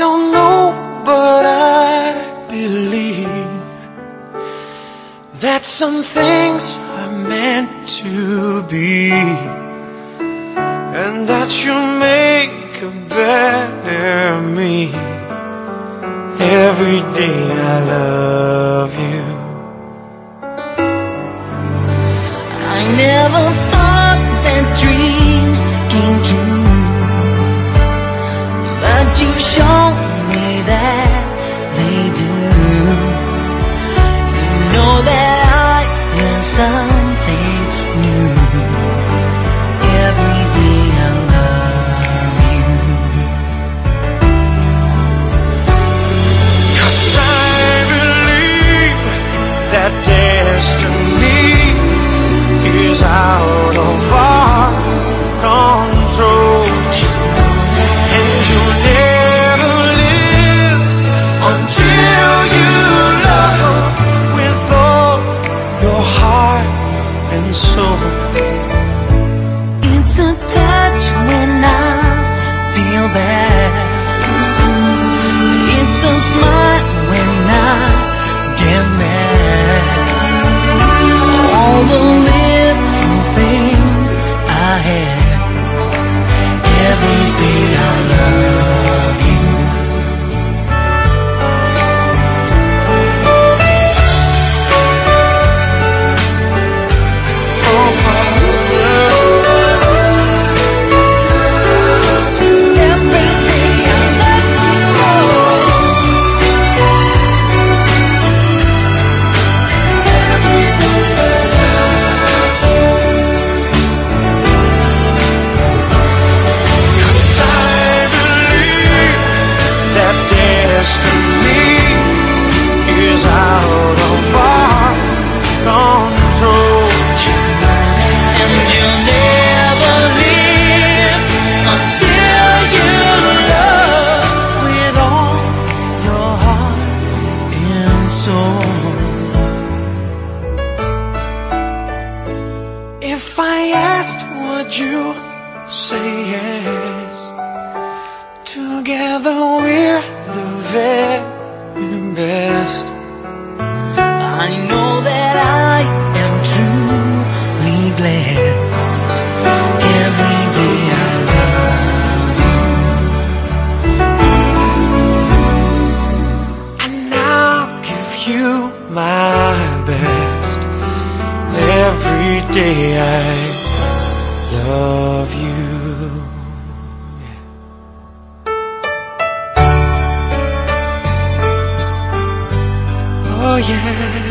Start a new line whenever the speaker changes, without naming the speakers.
don't know, but I believe that some things are meant to be, and that you make a better me. Every day I love you.
I never thought that dreams came true.
And soul.
It's a touch when I feel bad. It's a smile
Together we're the very best.
I know that I am truly blessed. Every day I love you.
And I'll give you my best. Every day I yeah.